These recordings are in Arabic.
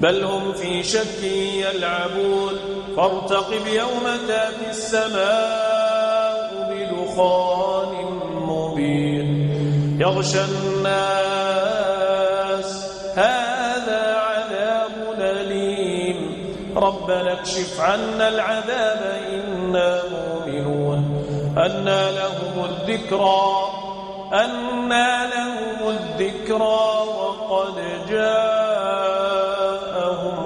بل هم في شك يلعبون. فارتقب يوم تأتي السماء بدخان مبين. يغشى الناس. هذا عذاب أليم. ربنا اكشف عنا العذاب إنا مؤمنون. أنا لهم الذكرى أنا لهم الذكرى وقد جاءوا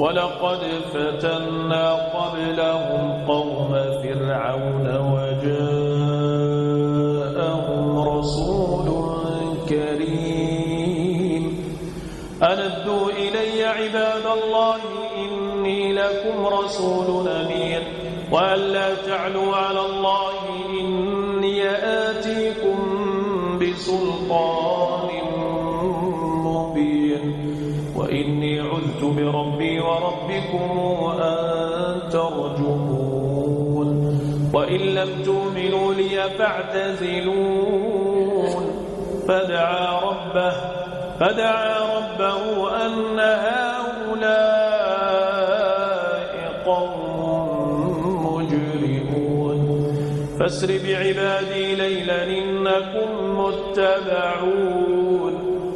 ولقد فتنا قبلهم قوم فرعون وجاءهم رسول كريم. أندوا إلي عباد الله إني لكم رسول أمين. وأن لا تعلوا على الله إني آتيكم بسلطان إني عذت بربي وربكم أن ترجمون وإن لم تؤمنوا لي فاعتزلون فدعا ربه فدعا ربه أن هؤلاء قوم مجرمون. فاسر بعبادي ليلا إنكم متبعون.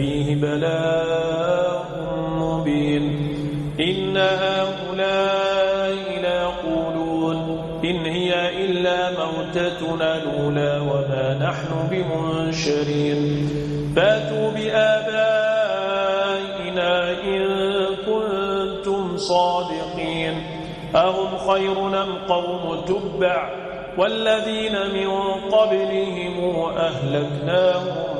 فيه بلاء مبين. إن هؤلاء ليقولون إن هي إلا موتتنا الأولى وما نحن بمنشرين. فاتوا بآبائنا إن كنتم صادقين. أهم خير أم قوم تبع؟ والذين من قبلهم أهلكناهم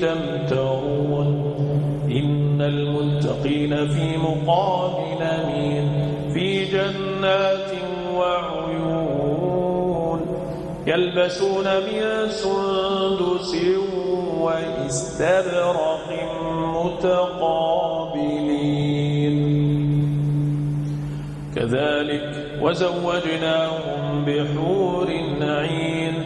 تمترون. إن المتقين في مقام مين؟ في جنات وعيون. يلبسون من سندس وإستبرق متقابلين. كذلك وزوجناهم بحور عين.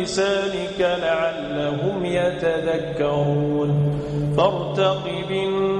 بلسانك لعلهم يتذكرون فارتقب النار